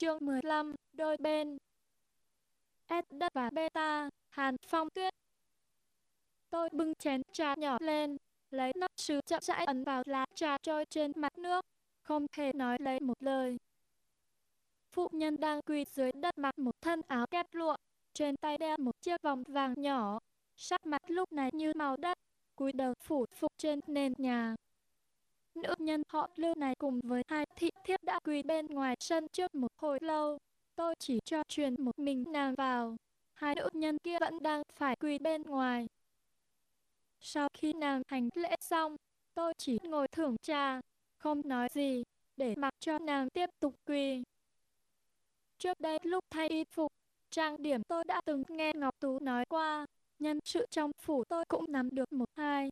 Chương 15, đôi bên. S đất và beta, Hàn Phong Tuyết. Tôi bưng chén trà nhỏ lên, lấy nắp sứ chậm rãi ấn vào lá trà trôi trên mặt nước, không hề nói lấy một lời. Phụ nhân đang quỳ dưới đất mặc một thân áo kép lụa, trên tay đeo một chiếc vòng vàng nhỏ, sắc mặt lúc này như màu đất, cúi đầu phủ phục trên nền nhà. Nữ nhân họ lưu này cùng với hai thị thiếp đã quỳ bên ngoài sân trước một hồi lâu. Tôi chỉ cho truyền một mình nàng vào. Hai nữ nhân kia vẫn đang phải quỳ bên ngoài. Sau khi nàng hành lễ xong, tôi chỉ ngồi thưởng trà, không nói gì, để mặc cho nàng tiếp tục quỳ. Trước đây lúc thay y phục, trang điểm tôi đã từng nghe Ngọc Tú nói qua, nhân sự trong phủ tôi cũng nắm được một hai.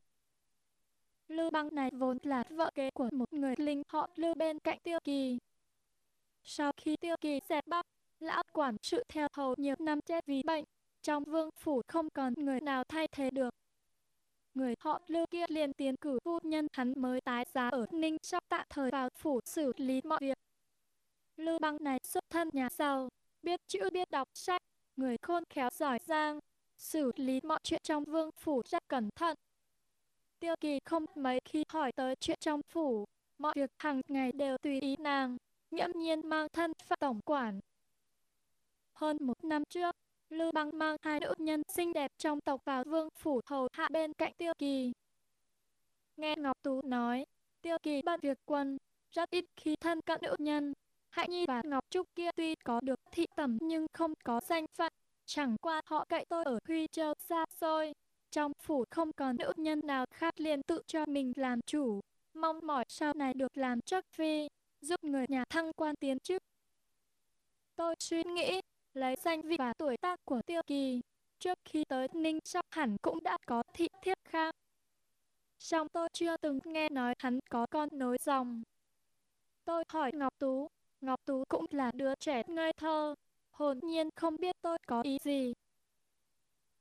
Lưu băng này vốn là vợ kế của một người linh họ Lưu bên cạnh Tiêu Kỳ. Sau khi Tiêu Kỳ dẹp Bắc lão quản sự theo hầu nhiều năm chết vì bệnh, trong vương phủ không còn người nào thay thế được. Người họ Lưu kia liền tiến cử phu nhân hắn mới tái giá ở Ninh Sóc tạm thời vào phủ xử lý mọi việc. Lưu băng này xuất thân nhà giàu, biết chữ biết đọc sách, người khôn khéo giỏi giang, xử lý mọi chuyện trong vương phủ rất cẩn thận. Tiêu kỳ không mấy khi hỏi tới chuyện trong phủ, mọi việc hàng ngày đều tùy ý nàng, nghiễm nhiên mang thân phận tổng quản. Hơn một năm trước, Lưu Băng mang hai nữ nhân xinh đẹp trong tộc vào vương phủ hầu hạ bên cạnh Tiêu Kỳ. Nghe Ngọc Tú nói, Tiêu Kỳ bận việc quân, rất ít khi thân cận nữ nhân. Hạnh Nhi và Ngọc Trúc kia tuy có được thị tẩm nhưng không có danh phận, chẳng qua họ cậy tôi ở Huy Châu xa xôi, trong phủ không còn nữ nhân nào khác liền tự cho mình làm chủ, mong mỏi sau này được làm chắc phi, giúp người nhà thăng quan tiến chức. Tôi suy nghĩ, lấy danh vị và tuổi tác của Tiêu Kỳ, trước khi tới Ninh Sóc hẳn cũng đã có thị thiếp khác. Song tôi chưa từng nghe nói hắn có con nối dòng. Tôi hỏi Ngọc Tú, Ngọc Tú cũng là đứa trẻ ngây thơ, hồn nhiên không biết tôi có ý gì.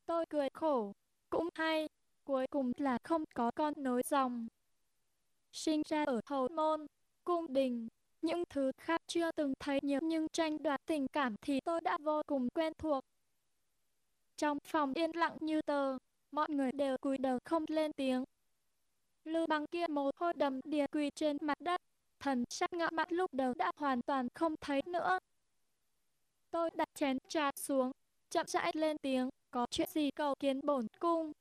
Tôi cười khổ, cũng hay, cuối cùng là không có con nối dòng. Sinh ra ở hầu môn, cung đình, những thứ khác chưa từng thấy nhiều nhưng tranh đoạt tình cảm thì tôi đã vô cùng quen thuộc. Trong phòng yên lặng như tờ, mọi người đều cúi đầu không lên tiếng. Lưu băng kia mồ hôi đầm đìa quỳ trên mặt đất, thần sắc ngạo mặt lúc đầu đã hoàn toàn không thấy nữa. Tôi đặt chén trà xuống, chậm rãi lên tiếng có chuyện gì cầu kiến bổn cung.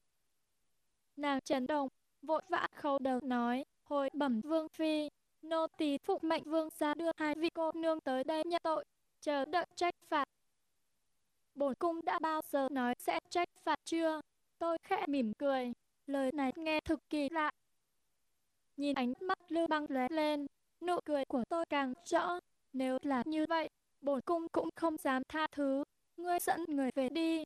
Nàng chấn động, vội vã khâu đầu nói, hồi bẩm vương phi, nô tỳ phục mệnh vương gia đưa hai vị cô nương tới đây nhận tội, chờ đợi trách phạt. Bổn cung đã bao giờ nói sẽ trách phạt chưa? Tôi khẽ mỉm cười, lời này nghe thực kỳ lạ. Nhìn ánh mắt lưu băng lóe lên, nụ cười của tôi càng rõ, nếu là như vậy, bổn cung cũng không dám tha thứ, ngươi dẫn người về đi.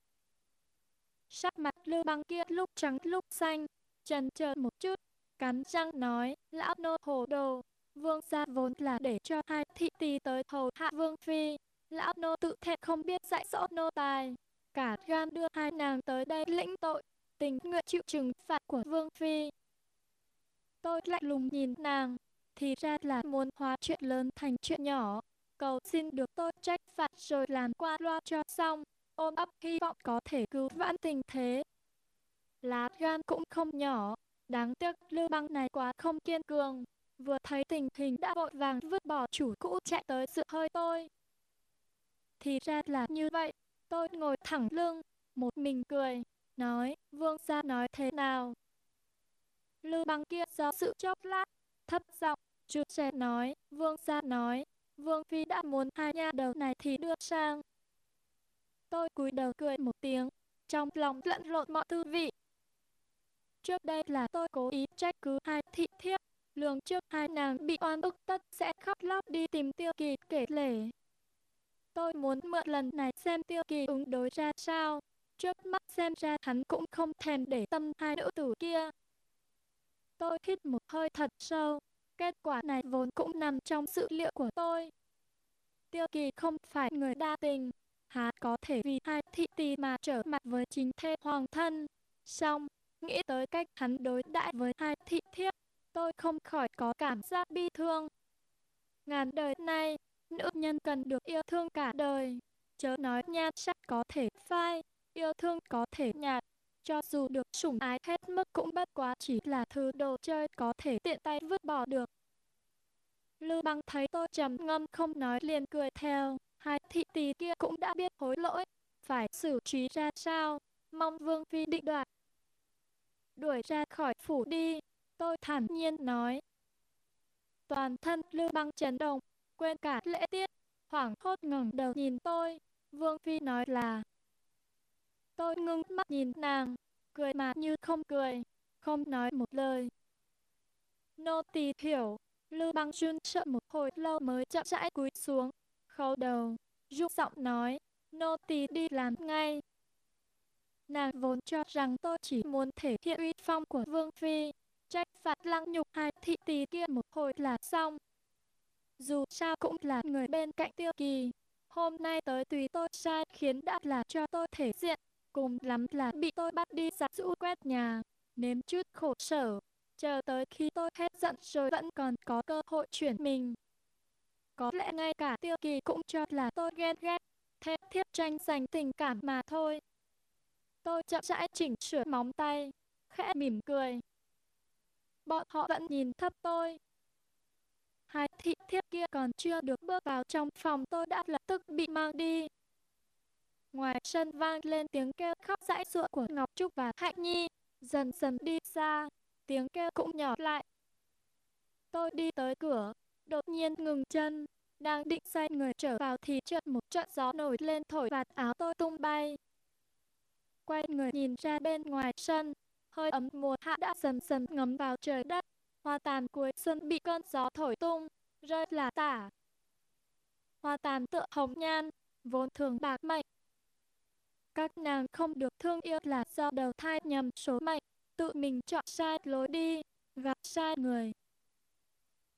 Sắc mặt lưu băng kia lúc trắng lúc xanh, trần chờ một chút, cắn răng nói, lão nô hồ đồ, vương gia vốn là để cho hai thị tỳ tới hầu hạ vương phi, lão nô tự thẹn không biết dạy dỗ nô tài, cả gan đưa hai nàng tới đây lĩnh tội, tình nguyện chịu trừng phạt của vương phi. Tôi lạnh lùng nhìn nàng, thì ra là muốn hóa chuyện lớn thành chuyện nhỏ, cầu xin được tôi trách phạt rồi làm qua loa cho xong ôm ấp hy vọng có thể cứu vãn tình thế. Lá gan cũng không nhỏ, đáng tiếc lưu băng này quá không kiên cường, vừa thấy tình hình đã vội vàng vứt bỏ chủ cũ chạy tới sự hơi tôi. Thì ra là như vậy, tôi ngồi thẳng lưng, một mình cười, nói, vương gia nói thế nào? Lưu băng kia do sự chốc lát, thấp giọng, chú trẻ nói, vương gia nói, vương phi đã muốn hai nha đầu này thì đưa sang, Tôi cúi đầu cười một tiếng, trong lòng lẫn lộn mọi tư vị. Trước đây là tôi cố ý trách cứ hai thị thiếp, lường trước hai nàng bị oan ức tất sẽ khóc lóc đi tìm tiêu kỳ kể lể. Tôi muốn mượn lần này xem tiêu kỳ ứng đối ra sao, trước mắt xem ra hắn cũng không thèm để tâm hai nữ tử kia. Tôi hít một hơi thật sâu, kết quả này vốn cũng nằm trong sự liệu của tôi. Tiêu kỳ không phải người đa tình, há có thể vì hai thị tỳ mà trở mặt với chính thê hoàng thân. Xong, nghĩ tới cách hắn đối đãi với hai thị thiếp, tôi không khỏi có cảm giác bi thương. Ngàn đời nay, nữ nhân cần được yêu thương cả đời. Chớ nói nhan sắc có thể phai, yêu thương có thể nhạt, cho dù được sủng ái hết mức cũng bất quá chỉ là thứ đồ chơi có thể tiện tay vứt bỏ được. Lưu băng thấy tôi trầm ngâm không nói liền cười theo, hai thị tỷ kia cũng đã biết hối lỗi, phải xử trí ra sao, mong Vương Phi định đoạt. Đuổi ra khỏi phủ đi, tôi thản nhiên nói. Toàn thân Lưu băng chấn động, quên cả lễ tiết, hoảng hốt ngẩng đầu nhìn tôi, Vương Phi nói là. Tôi ngưng mắt nhìn nàng, cười mà như không cười, không nói một lời. Nô tỳ hiểu, Lưu băng run sợ một hồi lâu mới chậm rãi cúi xuống, khấu đầu, rung giọng nói, nô tỳ đi làm ngay. Nàng vốn cho rằng tôi chỉ muốn thể hiện uy phong của Vương Phi, trách phạt lăng nhục hai thị tỳ kia một hồi là xong. Dù sao cũng là người bên cạnh tiêu kỳ, hôm nay tới tùy tôi sai khiến đã là cho tôi thể diện, cùng lắm là bị tôi bắt đi giặt rũ quét nhà, nếm chút khổ sở, chờ tới khi tôi hết giận rồi vẫn còn có cơ hội chuyển mình. Có lẽ ngay cả tiêu kỳ cũng cho là tôi ghen ghét, Thế thiết tranh giành tình cảm mà thôi. Tôi chậm rãi chỉnh sửa móng tay, khẽ mỉm cười. Bọn họ vẫn nhìn thấp tôi. Hai thị thiếp kia còn chưa được bước vào trong phòng tôi đã lập tức bị mang đi. Ngoài sân vang lên tiếng kêu khóc dãi dụa của Ngọc Trúc và Hạnh Nhi, dần dần đi xa, tiếng kêu cũng nhỏ lại. Tôi đi tới cửa, đột nhiên ngừng chân, đang định xoay người trở vào thì chợt một trận gió nổi lên thổi vạt áo tôi tung bay. Quay người nhìn ra bên ngoài sân, hơi ấm mùa hạ đã dần dần ngấm vào trời đất, hoa tàn cuối xuân bị cơn gió thổi tung, rơi là tả. Hoa tàn tựa hồng nhan, vốn thường bạc mệnh. Các nàng không được thương yêu là do đầu thai nhầm số mệnh, tự mình chọn sai lối đi, gặp sai người.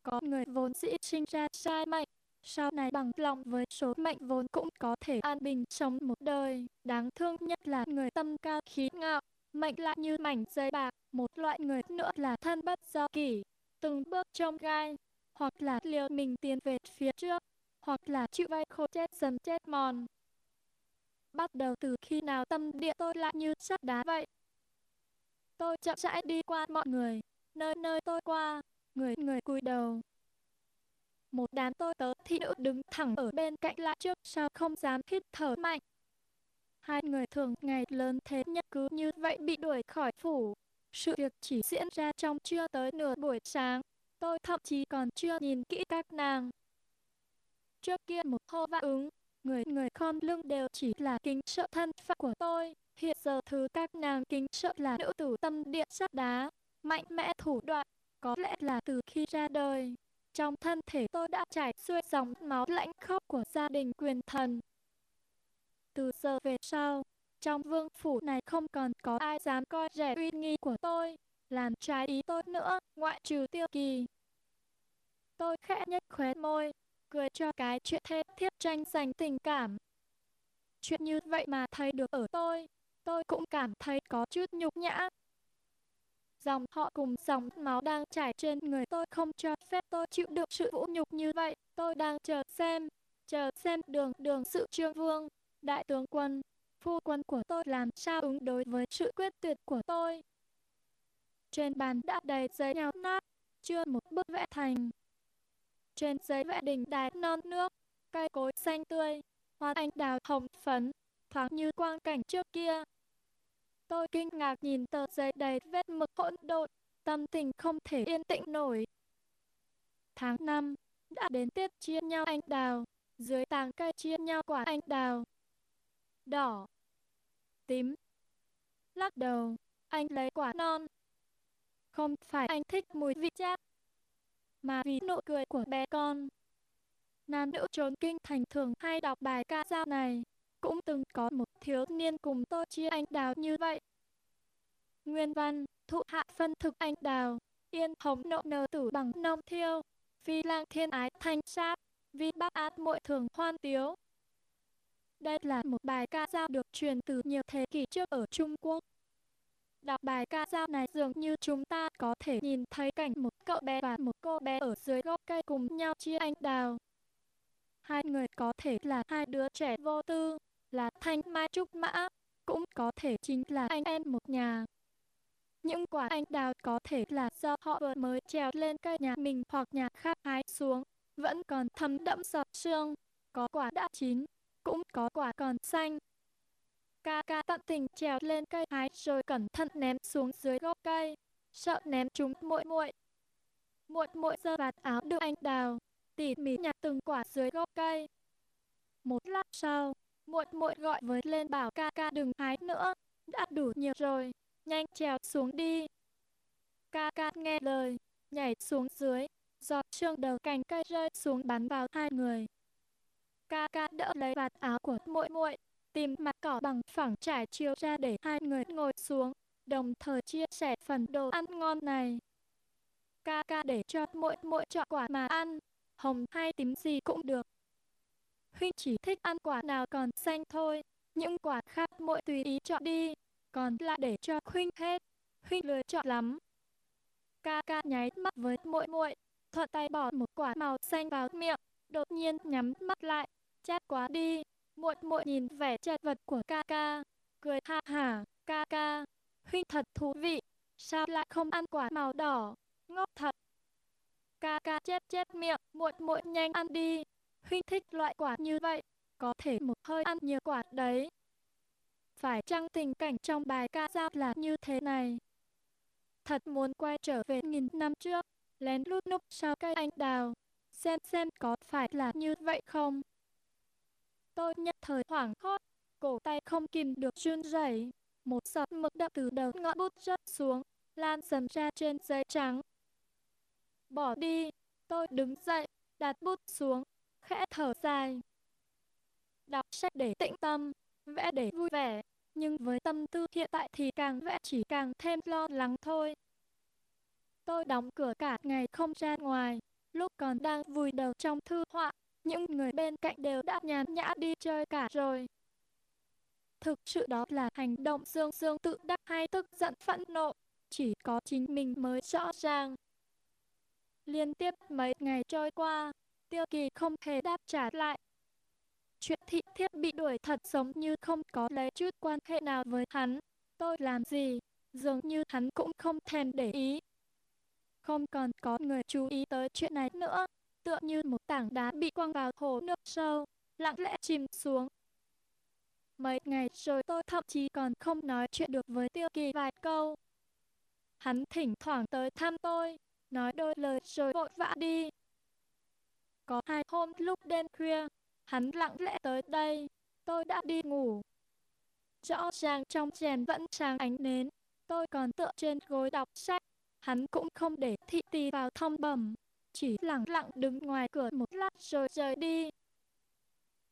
Có người vốn dĩ sinh ra sai mệnh, sau này bằng lòng với số mệnh vốn cũng có thể an bình sống một đời. Đáng thương nhất là người tâm cao khí ngạo, mệnh lại như mảnh dây bạc, một loại người nữa là thân bất do kỷ, từng bước trong gai, hoặc là liều mình tiến về phía trước, hoặc là chịu vay khổ chết dần chết mòn. Bắt đầu từ khi nào tâm địa tôi lại như sắt đá vậy. Tôi chậm rãi đi qua mọi người, nơi nơi tôi qua, người người cúi đầu. Một đám tôi tớ thị nữ đứng thẳng ở bên cạnh lại trước sau không dám hít thở mạnh. Hai người thường ngày lớn thế nhất cứ như vậy bị đuổi khỏi phủ. Sự việc chỉ diễn ra trong chưa tới nửa buổi sáng. Tôi thậm chí còn chưa nhìn kỹ các nàng. Trước kia một hô vã ứng, người người khom lưng đều chỉ là kính sợ thân phận của tôi. Hiện giờ thứ các nàng kính sợ là nữ tử tâm địa sắt đá, mạnh mẽ thủ đoạn, có lẽ là từ khi ra đời. Trong thân thể tôi đã chảy xuôi dòng máu lãnh khốc của gia đình quyền thần. Từ giờ về sau, trong vương phủ này không còn có ai dám coi rẻ uy nghi của tôi, làm trái ý tôi nữa, ngoại trừ tiêu kỳ. Tôi khẽ nhếch khóe môi, cười cho cái chuyện thế thiết tranh giành tình cảm. Chuyện như vậy mà thấy được ở tôi, tôi cũng cảm thấy có chút nhục nhã. Dòng họ cùng dòng máu đang chảy trên người tôi không cho phép tôi chịu đựng sự vũ nhục như vậy. Tôi đang chờ xem, chờ xem đường đường sự trương vương, đại tướng quân, phu quân của tôi làm sao ứng đối với sự quyết tuyệt của tôi. Trên bàn đã đầy giấy nhào nát, chưa một bức vẽ thành. Trên giấy vẽ đỉnh đài non nước, cây cối xanh tươi, hoa anh đào hồng phấn, thoáng như quang cảnh trước kia. Tôi kinh ngạc nhìn tờ giấy đầy vết mực hỗn độn, tâm tình không thể yên tĩnh nổi. Tháng 5, đã đến tiết chia nhau anh đào, dưới tàng cây chia nhau quả anh đào. Đỏ, tím, lắc đầu, anh lấy quả non. Không phải anh thích mùi vị chát, mà vì nụ cười của bé con. Nam nữ trốn kinh thành thường hay đọc bài ca dao này. Cũng từng có một thiếu niên cùng tôi chia anh đào như vậy. Nguyên văn, thụ hạ phân thực anh đào, yên hồng nộ nờ tử bằng nông thiêu, phi lang thiên ái thanh sát, vi bác át muội thường hoan tiếu. Đây là một bài ca dao được truyền từ nhiều thế kỷ trước ở Trung Quốc. Đọc bài ca dao này dường như chúng ta có thể nhìn thấy cảnh một cậu bé và một cô bé ở dưới gốc cây cùng nhau chia anh đào. hai người có thể là hai đứa trẻ vô tư, là thanh mai trúc mã, cũng có thể chính là anh em một nhà. Những quả anh đào có thể là do họ vừa mới trèo lên cây nhà mình hoặc nhà khác hái xuống, vẫn còn thấm đẫm giọt sương, có quả đã chín, cũng có quả còn xanh. Ca ca tận tình trèo lên cây hái rồi cẩn thận ném xuống dưới gốc cây, sợ ném chúng muội muội. Muội muội giơ vạt áo đưa anh đào, tỉ mỉ nhặt từng quả dưới gốc cây. Một lát sau, muội muội gọi với lên bảo ca ca đừng hái nữa, đã đủ nhiều rồi, nhanh trèo xuống đi. Ca ca nghe lời, nhảy xuống dưới, giọt trương đầu cành cây rơi xuống bắn vào hai người. Ca ca đỡ lấy vạt áo của muội muội, tìm mặt cỏ bằng phẳng trải chiếu ra để hai người ngồi xuống, đồng thời chia sẻ phần đồ ăn ngon này. Ca ca để cho muội muội chọn quả mà ăn, hồng hay tím gì cũng được. Huynh chỉ thích ăn quả nào còn xanh thôi, những quả khác muội tùy ý chọn đi, còn lại để cho huynh hết. Huynh lười chọn lắm. Ca ca nháy mắt với muội muội, thuận tay bỏ một quả màu xanh vào miệng, đột nhiên nhắm mắt lại, chát quá đi. Muội muội nhìn vẻ chật vật của ca ca, cười ha hả, ca ca, huynh thật thú vị, sao lại không ăn quả màu đỏ, ngốc thật. Ca ca chép chép miệng, muội muội nhanh ăn đi, huynh thích loại quả như vậy, có thể một hơi ăn nhiều quả đấy. Phải chăng tình cảnh trong bài ca dao là như thế này? Thật muốn quay trở về nghìn năm trước, lén lút núp sau cây anh đào, xem xem có phải là như vậy không? Tôi nhất thời hoảng hốt, cổ tay không kìm được run rẩy, một giọt mực đậm từ đầu ngọn bút rớt xuống, lan dần ra trên giấy trắng. Bỏ đi, tôi đứng dậy, đặt bút xuống, khẽ thở dài. Đọc sách để tĩnh tâm, vẽ để vui vẻ, nhưng với tâm tư hiện tại thì càng vẽ chỉ càng thêm lo lắng thôi. Tôi đóng cửa cả ngày không ra ngoài, lúc còn đang vùi đầu trong thư họa, những người bên cạnh đều đã nhàn nhã đi chơi cả rồi. Thực sự đó là hành động dương dương tự đắc hay tức giận phẫn nộ, chỉ có chính mình mới rõ ràng. Liên tiếp mấy ngày trôi qua, Tiêu Kỳ không hề đáp trả lại. Chuyện thị thiết bị đuổi thật giống như không có lấy chút quan hệ nào với hắn. Tôi làm gì, dường như hắn cũng không thèm để ý. Không còn có người chú ý tới chuyện này nữa, tựa như một tảng đá bị quăng vào hồ nước sâu, lặng lẽ chìm xuống. Mấy ngày rồi tôi thậm chí còn không nói chuyện được với Tiêu Kỳ vài câu. Hắn thỉnh thoảng tới thăm tôi, nói đôi lời rồi vội vã đi. Có hai hôm lúc đêm khuya, hắn lặng lẽ tới đây, tôi đã đi ngủ. Rõ ràng trong chèn vẫn sáng ánh nến, tôi còn tựa trên gối đọc sách, hắn cũng không để thị tì vào thông bẩm, chỉ lặng lặng đứng ngoài cửa một lát rồi rời đi.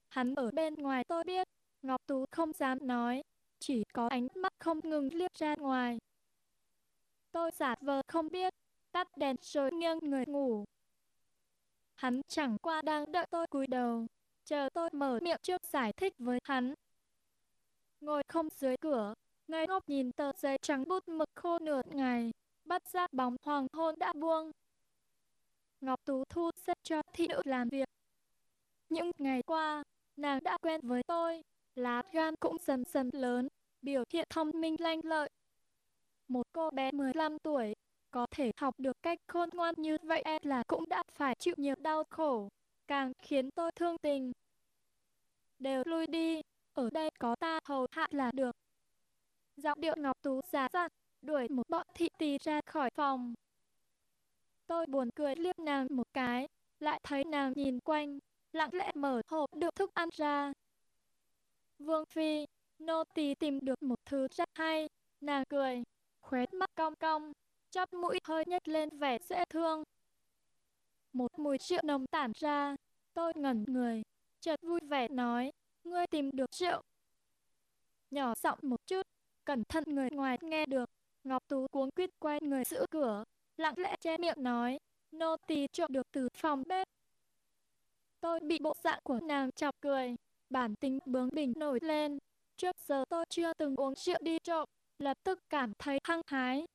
Hắn ở bên ngoài tôi biết, Ngọc Tú không dám nói, chỉ có ánh mắt không ngừng liếc ra ngoài. Tôi giả vờ không biết, tắt đèn rồi nghiêng người ngủ. Hắn chẳng qua đang đợi tôi cúi đầu, chờ tôi mở miệng trước giải thích với hắn. Ngồi không dưới cửa, ngây ngốc nhìn tờ giấy trắng bút mực khô nửa ngày, bắt ra bóng hoàng hôn đã buông. Ngọc Tú thu xếp cho thị nữ làm việc. Những ngày qua, nàng đã quen với tôi, lá gan cũng dần dần lớn, biểu hiện thông minh lanh lợi. Một cô bé 15 tuổi, có thể học được cách khôn ngoan như vậy e là cũng đã phải chịu nhiều đau khổ, càng khiến tôi thương tình. Đều lui đi, ở đây có ta hầu hạ là được. Giọng điệu Ngọc Tú giả dặn, đuổi một bọn thị tỳ ra khỏi phòng. Tôi buồn cười liếc nàng một cái, lại thấy nàng nhìn quanh, lặng lẽ mở hộp đựng thức ăn ra. Vương Phi, nô tỳ tìm được một thứ rất hay, nàng cười, khóe mắt cong cong, chóp mũi hơi nhếch lên vẻ dễ thương. Một mùi rượu nồng tản ra, tôi ngẩn người, chợt vui vẻ nói, ngươi tìm được rượu. Nhỏ giọng một chút, cẩn thận người ngoài nghe được, Ngọc Tú cuống quýt quay người giữ cửa, lặng lẽ che miệng nói, nô tỳ trộm được từ phòng bếp. Tôi bị bộ dạng của nàng chọc cười, bản tính bướng bỉnh nổi lên. Trước giờ tôi chưa từng uống rượu đi trộm, lập tức cảm thấy hăng hái.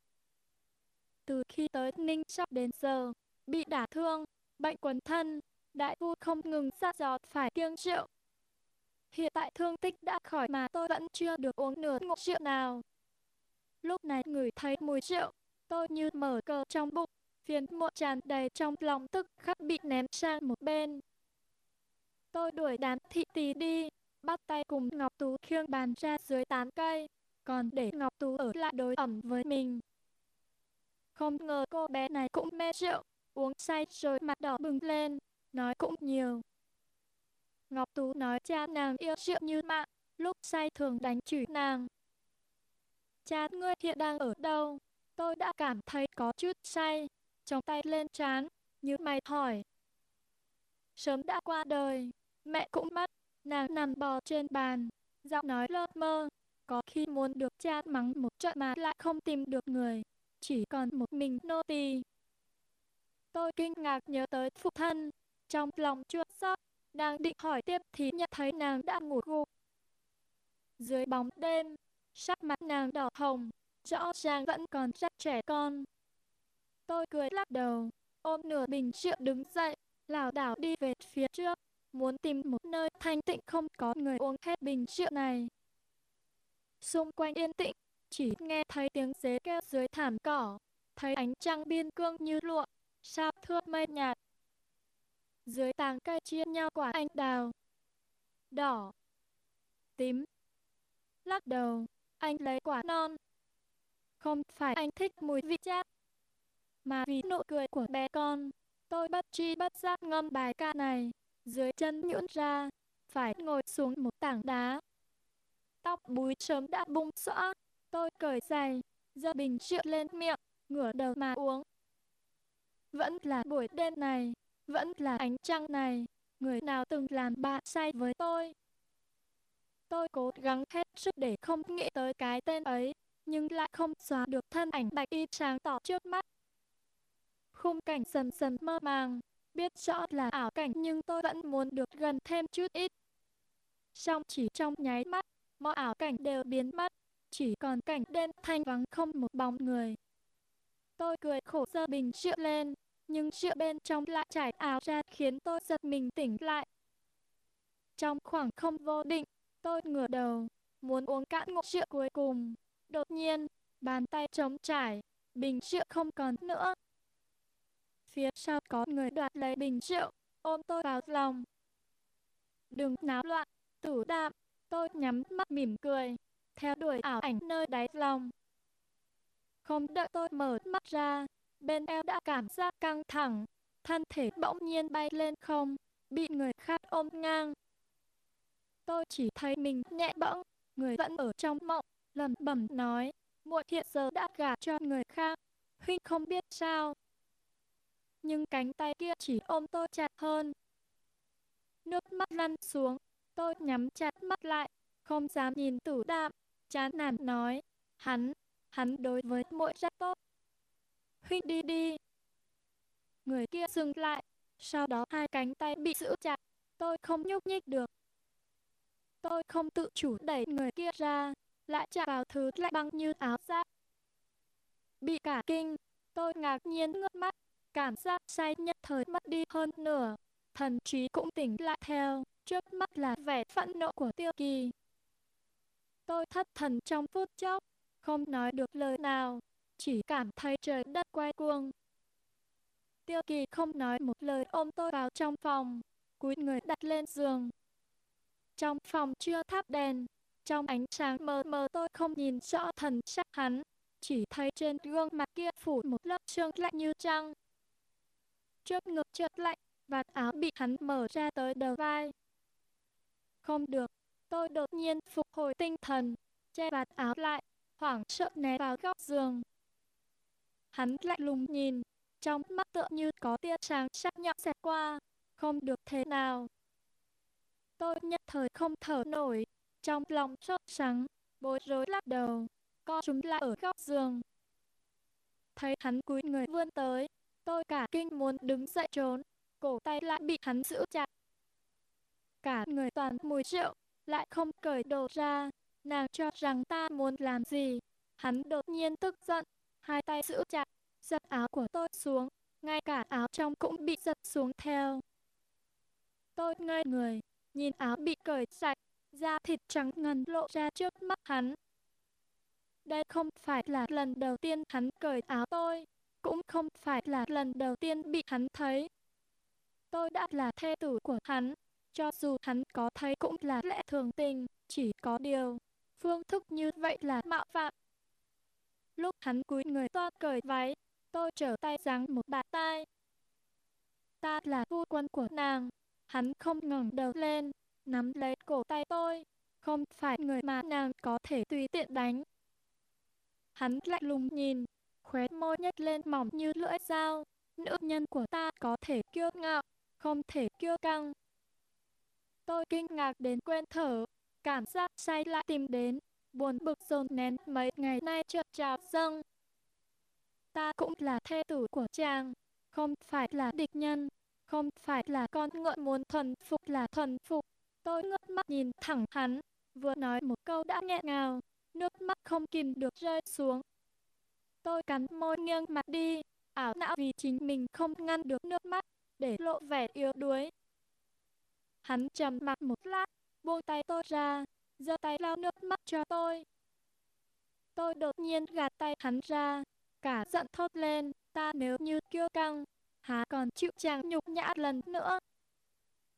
Từ khi tới Ninh Sóc đến giờ, bị đả thương, bệnh quấn thân, đại phu không ngừng ra gió phải kiêng rượu. Hiện tại thương tích đã khỏi mà tôi vẫn chưa được uống nửa ngụm rượu nào. Lúc này người thấy mùi rượu, tôi như mở cờ trong bụng, phiền muộn tràn đầy trong lòng tức khắc bị ném sang một bên. Tôi đuổi đám thị tỳ đi, bắt tay cùng Ngọc Tú khiêng bàn ra dưới tán cây, còn để Ngọc Tú ở lại đối ẩm với mình. Không ngờ cô bé này cũng mê rượu, uống say rồi mặt đỏ bừng lên, nói cũng nhiều. Ngọc Tú nói cha nàng yêu rượu như mạng, lúc say thường đánh chửi nàng. Cha ngươi hiện đang ở đâu? Tôi đã cảm thấy có chút say, chống tay lên trán, như mày hỏi. Sớm đã qua đời, mẹ cũng mất, nàng nằm bò trên bàn, giọng nói lơ mơ, có khi muốn được cha mắng một trận mà lại không tìm được người, chỉ còn một mình nô tỳ. Tôi kinh ngạc nhớ tới phụ thân, trong lòng chua xót, đang định hỏi tiếp thì nhận thấy nàng đã ngủ gục. Dưới bóng đêm, sắc mặt nàng đỏ hồng, rõ ràng vẫn còn rất trẻ con. Tôi cười lắc đầu, ôm nửa bình rượu đứng dậy, lảo đảo đi về phía trước, muốn tìm một nơi thanh tịnh không có người uống hết bình rượu này. Xung quanh yên tĩnh, chỉ nghe thấy tiếng dế kêu dưới thảm cỏ, thấy ánh trăng biên cương như lụa, sao thưa mây nhạt. Dưới tàng cây chia nhau quả anh đào, đỏ, tím. Lắc đầu, anh lấy quả non. Không phải anh thích mùi vị chát, mà vì nụ cười của bé con. Tôi bất chi bất giác ngâm bài ca này, dưới chân nhũn ra, phải ngồi xuống một tảng đá. Tóc búi sớm đã bung xõa, tôi cởi giày, giơ bình rượu lên miệng, ngửa đầu mà uống. Vẫn là buổi đêm này, vẫn là ánh trăng này, người nào từng làm bạn say với tôi. Tôi cố gắng hết sức để không nghĩ tới cái tên ấy, nhưng lại không xóa được thân ảnh bạch y sáng tỏ trước mắt. Khung cảnh dần dần mơ màng, biết rõ là ảo cảnh nhưng tôi vẫn muốn được gần thêm chút ít. Xong chỉ trong nháy mắt, mọi ảo cảnh đều biến mất, chỉ còn cảnh đêm thanh vắng không một bóng người. Tôi cười khổ sơ bình rượu lên, nhưng rượu bên trong lại chảy áo ra khiến tôi giật mình tỉnh lại. Trong khoảng không vô định, tôi ngửa đầu, muốn uống cạn ngụm rượu cuối cùng. Đột nhiên, bàn tay trống trải, bình rượu không còn nữa. Phía sau có người đoạt lấy bình rượu, ôm tôi vào lòng. Đừng náo loạn, tử đạm, tôi nhắm mắt mỉm cười, theo đuổi ảo ảnh nơi đáy lòng. Không đợi tôi mở mắt ra, bên eo đã cảm giác căng thẳng, thân thể bỗng nhiên bay lên không, bị người khác ôm ngang. Tôi chỉ thấy mình nhẹ bẫng, người vẫn ở trong mộng, lầm bầm nói, muội hiện giờ đã gả cho người khác, huynh không biết sao. Nhưng cánh tay kia chỉ ôm tôi chặt hơn. Nước mắt lăn xuống, tôi nhắm chặt mắt lại, không dám nhìn tủ đạm, chán nản nói, hắn, hắn đối với muội rất tốt. Huynh đi đi. Người kia dừng lại, sau đó hai cánh tay bị giữ chặt, tôi không nhúc nhích được. Tôi không tự chủ đẩy người kia ra, lại chạm vào thứ lạnh băng như áo giáp. Bị cả kinh, tôi ngạc nhiên ngước mắt, cảm giác say nhất thời mất đi hơn nửa, thần trí cũng tỉnh lại theo, trước mắt là vẻ phẫn nộ của tiêu kỳ. Tôi thất thần trong phút chốc, không nói được lời nào, chỉ cảm thấy trời đất quay cuồng. Tiêu kỳ không nói một lời ôm tôi vào trong phòng, cúi người đặt lên giường. Trong phòng chưa thắp đèn, trong ánh sáng mờ mờ tôi không nhìn rõ thần sắc hắn, chỉ thấy trên gương mặt kia phủ một lớp sương lạnh như trăng. Trước ngực trượt lạnh, vạt áo bị hắn mở ra tới đầu vai. Không được, tôi đột nhiên phục hồi tinh thần, che vạt áo lại, hoảng sợ né vào góc giường. Hắn lạnh lùng nhìn, trong mắt tựa như có tia sáng sắc nhọn xẹt qua, không được thế nào. Tôi nhất thời không thở nổi, trong lòng sốt sắng, bối rối lắc đầu, co chúng lại ở góc giường. Thấy hắn cúi người vươn tới, tôi cả kinh muốn đứng dậy trốn, cổ tay lại bị hắn giữ chặt. Cả người toàn mùi rượu, lại không cởi đồ ra, nàng cho rằng ta muốn làm gì. Hắn đột nhiên tức giận, hai tay giữ chặt, giật áo của tôi xuống, ngay cả áo trong cũng bị giật xuống theo. Tôi ngây người, nhìn áo bị cởi sạch, da thịt trắng ngần lộ ra trước mắt hắn. Đây không phải là lần đầu tiên hắn cởi áo tôi, cũng không phải là lần đầu tiên bị hắn thấy. Tôi đã là thê tử của hắn, cho dù hắn có thấy cũng là lẽ thường tình, chỉ có điều, phương thức như vậy là mạo phạm. Lúc hắn cúi người toa cởi váy, tôi trở tay giáng một bạt tay. Ta là phu quân của nàng, hắn không ngẩng đầu lên, nắm lấy cổ tay tôi, không phải người mà nàng có thể tùy tiện đánh. Hắn lạnh lùng nhìn, khóe môi nhếch lên mỏng như lưỡi dao, nữ nhân của ta có thể kiêu ngạo, không thể kiêu căng. Tôi kinh ngạc đến quên thở, cảm giác say lại tìm đến, buồn bực dồn nén mấy ngày nay chợt trào dâng. Ta cũng là thê tử của chàng, không phải là địch nhân, không phải là con ngựa muốn thuần phục là thuần phục. Tôi ngước mắt nhìn thẳng hắn, vừa nói một câu đã nghẹn ngào, nước mắt không kìm được rơi xuống. Tôi cắn môi nghiêng mặt đi, ảo não vì chính mình không ngăn được nước mắt, để lộ vẻ yếu đuối. Hắn trầm mặc một lát, buông tay tôi ra, giơ tay lau nước mắt cho tôi. Tôi đột nhiên gạt tay hắn ra, cả giận thốt lên, ta nếu như kiêu căng, há còn chịu chàng nhục nhã lần nữa.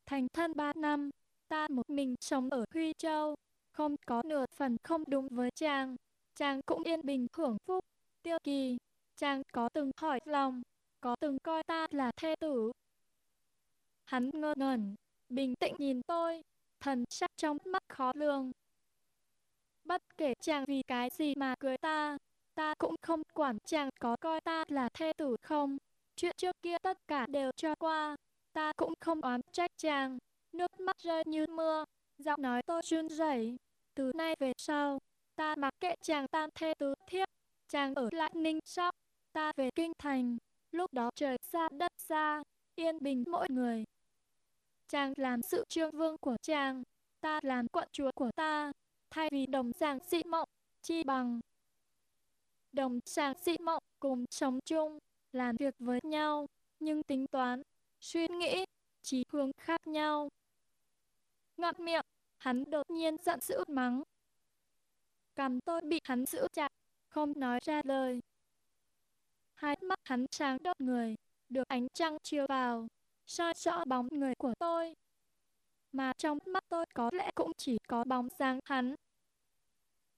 Thành thân ba năm, ta một mình sống ở Huy Châu, không có nửa phần không đúng với chàng, chàng cũng yên bình hưởng phúc. Tiêu kỳ, chàng có từng hỏi lòng, có từng coi ta là thê tử. Hắn ngơ ngẩn, bình tĩnh nhìn tôi, thần sắc trong mắt khó lường. Bất kể chàng vì cái gì mà cưới ta, ta cũng không quản chàng có coi ta là thê tử không. Chuyện trước kia tất cả đều cho qua, ta cũng không oán trách chàng. Nước mắt rơi như mưa, giọng nói tôi run rẩy. Từ nay về sau, ta mặc kệ chàng tan thê tứ thiếp, chàng ở lại ninh sóc, ta về kinh thành. Lúc đó trời xa đất xa, yên bình mỗi người. Chàng làm sự trương vương của chàng, ta làm quận chúa của ta, thay vì đồng giảng dị mộng, chi bằng. Đồng giảng dị mộng cùng sống chung, làm việc với nhau, nhưng tính toán, suy nghĩ, chí hướng khác nhau. Ngậm miệng, hắn đột nhiên giận dữ mắng. Cầm tôi bị hắn giữ chặt, không nói ra lời. Hai mắt hắn sáng đốt người, được ánh trăng chiếu vào, soi rõ bóng người của tôi. Mà trong mắt tôi có lẽ cũng chỉ có bóng dáng hắn.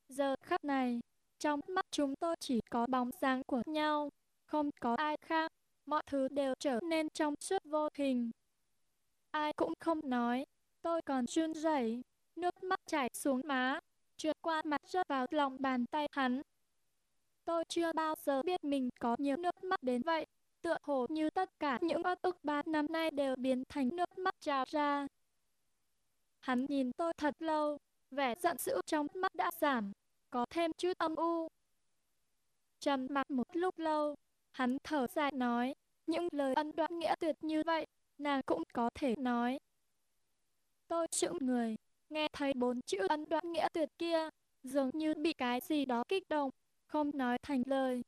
Giờ khắc này, trong mắt chúng tôi chỉ có bóng dáng của nhau, không có ai khác, mọi thứ đều trở nên trong suốt vô hình. Ai cũng không nói, tôi còn run rẩy, nước mắt chảy xuống má, trượt qua mặt rớt vào lòng bàn tay hắn. Tôi chưa bao giờ biết mình có nhiều nước mắt đến vậy, tựa hồ như tất cả những ớt ức ba năm nay đều biến thành nước mắt trào ra. Hắn nhìn tôi thật lâu, vẻ giận dữ trong mắt đã giảm, có thêm chút âm u. Trầm mặc một lúc lâu, hắn thở dài nói, những lời ân đoạn nghĩa tuyệt như vậy, nàng cũng có thể nói. Tôi sững người, nghe thấy bốn chữ ân đoạn nghĩa tuyệt kia, dường như bị cái gì đó kích động, không nói thành lời.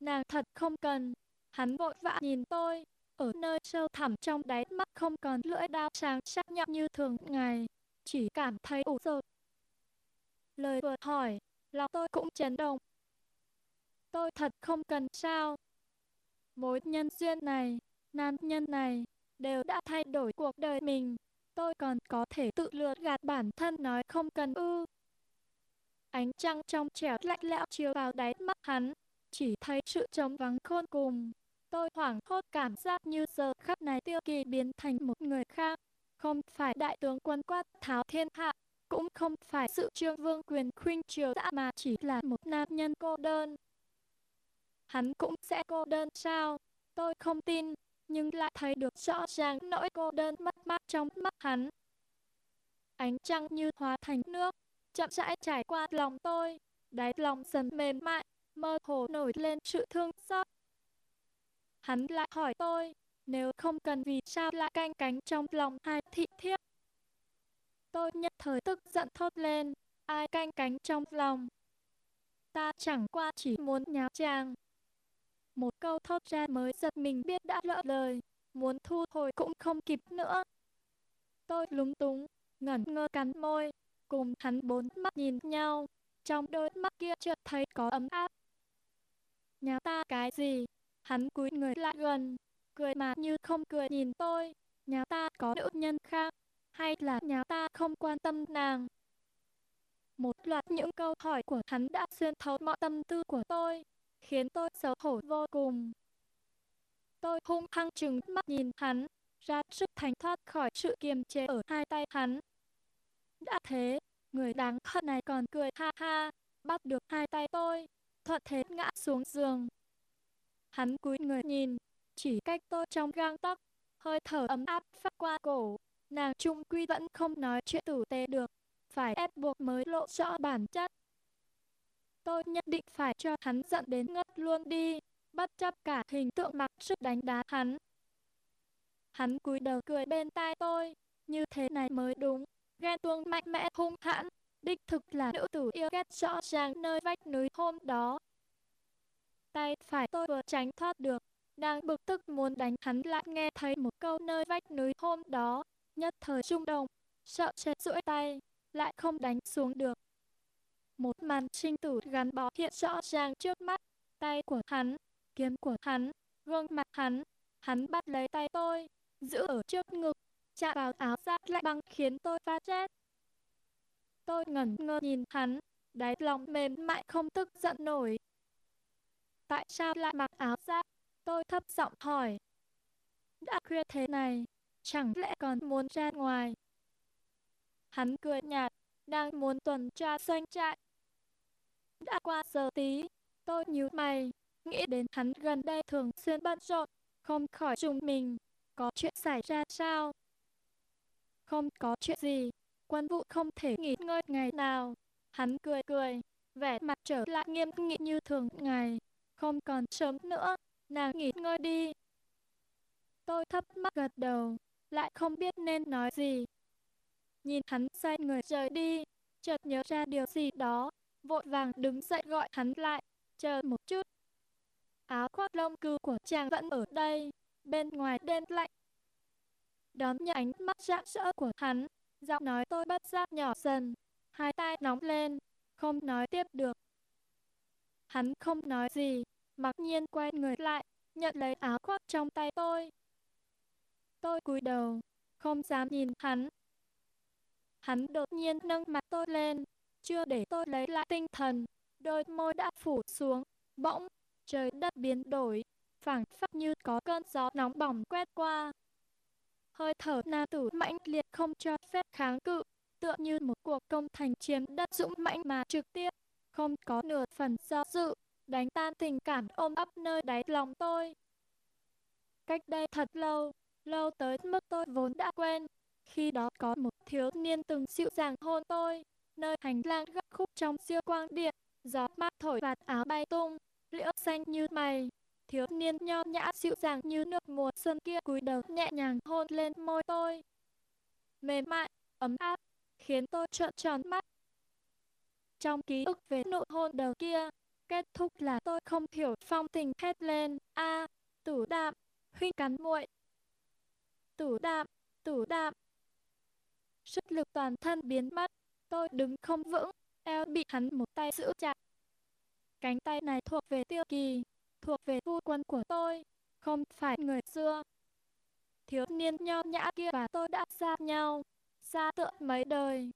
Nàng thật không cần, hắn vội vã nhìn tôi, ở nơi sâu thẳm trong đáy mắt không còn lưỡi đao sáng sắc nhọn như thường ngày, chỉ cảm thấy ủ rột. Lời vừa hỏi, lòng tôi cũng chấn động. Tôi thật không cần sao. Mối nhân duyên này, nam nhân này, đều đã thay đổi cuộc đời mình. Tôi còn có thể tự lừa gạt bản thân nói không cần ư. Ánh trăng trong trẻo lạnh lẽo chiếu vào đáy mắt hắn, chỉ thấy sự trống vắng khôn cùng. Tôi hoảng hốt cảm giác như giờ khắc này tiêu kỳ biến thành một người khác. Không phải đại tướng quân quát tháo thiên hạ, cũng không phải sự trương vương quyền khuynh triều dã mà chỉ là một nam nhân cô đơn. Hắn cũng sẽ cô đơn sao? Tôi không tin, nhưng lại thấy được rõ ràng nỗi cô đơn mất mát trong mắt hắn. Ánh trăng như hóa thành nước, chậm rãi trải qua lòng tôi, đáy lòng dần mềm mại, mơ hồ nổi lên sự thương xót. Hắn lại hỏi tôi, nếu không cần vì sao lại canh cánh trong lòng hai thị thiếp. Tôi nhất thời tức giận thốt lên, ai canh cánh trong lòng. Ta chẳng qua chỉ muốn nháo chàng. Một câu thốt ra mới giật mình biết đã lỡ lời, muốn thu hồi cũng không kịp nữa, Tôi lúng túng, ngẩn ngơ cắn môi, cùng hắn bốn mắt nhìn nhau, trong đôi mắt kia chợt thấy có ấm áp. Nhà ta cái gì? Hắn cúi người lại gần, cười mà như không cười nhìn tôi. Nhà ta có nữ nhân khác, hay là nhà ta không quan tâm nàng? Một loạt những câu hỏi của hắn đã xuyên thấu mọi tâm tư của tôi, khiến tôi xấu hổ vô cùng. Tôi hung hăng trừng mắt nhìn hắn, ra sức thành thoát khỏi sự kiềm chế ở hai tay hắn. Đã thế, người đáng hận này còn cười ha ha, bắt được hai tay tôi, thuận thế ngã xuống giường. Hắn cúi người nhìn, chỉ cách tôi trong gang tóc, hơi thở ấm áp phát qua cổ. Nàng trung quy vẫn không nói chuyện tử tế được, phải ép buộc mới lộ rõ bản chất. Tôi nhất định phải cho hắn giận đến ngất luôn đi, bất chấp cả hình tượng mặc sức đánh đá hắn. Hắn cúi đầu cười bên tai tôi, như thế này mới đúng, ghen tuông mạnh mẽ hung hãn, đích thực là nữ tử yêu ghét rõ ràng nơi vách núi hôm đó. Tay phải tôi vừa tránh thoát được, đang bực tức muốn đánh hắn lại nghe thấy một câu nơi vách núi hôm đó, nhất thời rung động, sợ chết duỗi tay, lại không đánh xuống được. Một màn sinh tử gắn bó hiện rõ ràng trước mắt, tay của hắn, kiếm của hắn, gương mặt hắn, hắn bắt lấy tay tôi, giữ ở trước ngực, chạm vào áo giáp lạnh băng khiến tôi phát rét. Tôi ngẩn ngơ nhìn hắn, đáy lòng mềm mại không tức giận nổi. Tại sao lại mặc áo giáp? Tôi thấp giọng hỏi. Đã khuya thế này, chẳng lẽ còn muốn ra ngoài? Hắn cười nhạt, đang muốn tuần tra doanh trại. Đã qua giờ tí, tôi nhíu mày, nghĩ đến hắn gần đây thường xuyên bận rộn, không khỏi trùng mình, có chuyện xảy ra sao? Không có chuyện gì, quân vụ không thể nghỉ ngơi ngày nào. Hắn cười cười, vẻ mặt trở lại nghiêm nghị như thường ngày. Không còn sớm nữa, nàng nghỉ ngơi đi. Tôi thấp mắt gật đầu, lại không biết nên nói gì. Nhìn hắn xoay người rời đi, chợt nhớ ra điều gì đó, vội vàng đứng dậy gọi hắn lại, chờ một chút. Áo khoác lông cừu của chàng vẫn ở đây, bên ngoài đêm lạnh. Đón nhận ánh mắt rạng rỡ của hắn, giọng nói tôi bất giác nhỏ dần, hai tay nóng lên, không nói tiếp được. Hắn không nói gì, mặc nhiên quay người lại, nhận lấy áo khoác trong tay tôi. Tôi cúi đầu, không dám nhìn hắn. Hắn đột nhiên nâng mặt tôi lên, chưa để tôi lấy lại tinh thần, đôi môi đã phủ xuống, bỗng, trời đất biến đổi, phảng phất như có cơn gió nóng bỏng quét qua. Hơi thở nam tử mãnh liệt không cho phép kháng cự, tựa như một cuộc công thành chiếm đất dũng mãnh mà trực tiếp, không có nửa phần do dự, đánh tan tình cảm ôm ấp nơi đáy lòng tôi. Cách đây thật lâu, lâu tới mức tôi vốn đã quên, khi đó có một thiếu niên từng dịu dàng hôn tôi, nơi hành lang gấp khúc trong siêu quang điện, gió mát thổi vạt áo bay tung, liễu xanh như mày. Thiếu niên nho nhã dịu dàng như nước mùa xuân kia cúi đầu nhẹ nhàng hôn lên môi tôi. Mềm mại, ấm áp, khiến tôi trợn tròn mắt. Trong ký ức về nụ hôn đầu kia, kết thúc là tôi không hiểu phong tình hét lên, a tủ đạm, huynh cắn muội. tủ đạm, tủ đạm. Sức lực toàn thân biến mất, tôi đứng không vững, eo bị hắn một tay giữ chặt. Cánh tay này thuộc về tiêu kỳ, thuộc về vua quân của tôi, không phải người xưa. Thiếu niên nho nhã kia và tôi đã xa nhau, xa tựa mấy đời.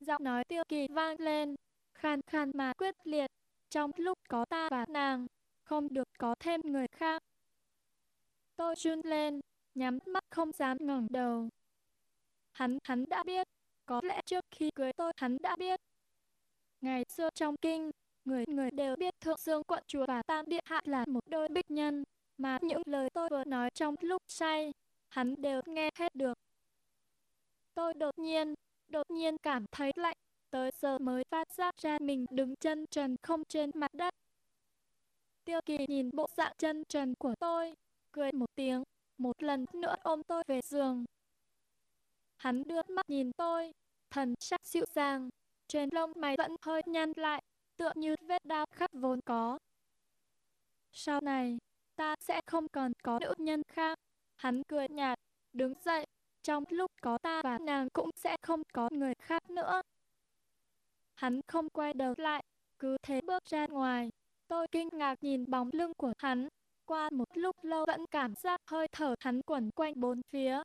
Giọng nói tiêu kỳ vang lên, khàn khàn mà quyết liệt, trong lúc có ta và nàng, không được có thêm người khác. Tôi run lên, nhắm mắt không dám ngẩng đầu. Hắn, hắn đã biết, có lẽ trước khi cưới tôi hắn đã biết. Ngày xưa trong kinh, người người đều biết Thượng Dương quận chúa và Tam địa Hạ là một đôi bích nhân, mà những lời tôi vừa nói trong lúc say, hắn đều nghe hết được. Tôi đột nhiên, đột nhiên cảm thấy lạnh, tới giờ mới phát giác ra mình đứng chân trần không trên mặt đất. Tiêu kỳ nhìn bộ dạng chân trần của tôi, cười một tiếng, một lần nữa ôm tôi về giường. Hắn đưa mắt nhìn tôi, thần sắc dịu dàng, trên lông mày vẫn hơi nhăn lại, tựa như vết đau khắc vốn có. Sau này, ta sẽ không còn có nữ nhân khác. Hắn cười nhạt, đứng dậy, trong lúc có ta và nàng cũng sẽ không có người khác nữa. Hắn không quay đầu lại, cứ thế bước ra ngoài. Tôi kinh ngạc nhìn bóng lưng của hắn. Qua một lúc lâu vẫn cảm giác hơi thở hắn quẩn quanh bốn phía,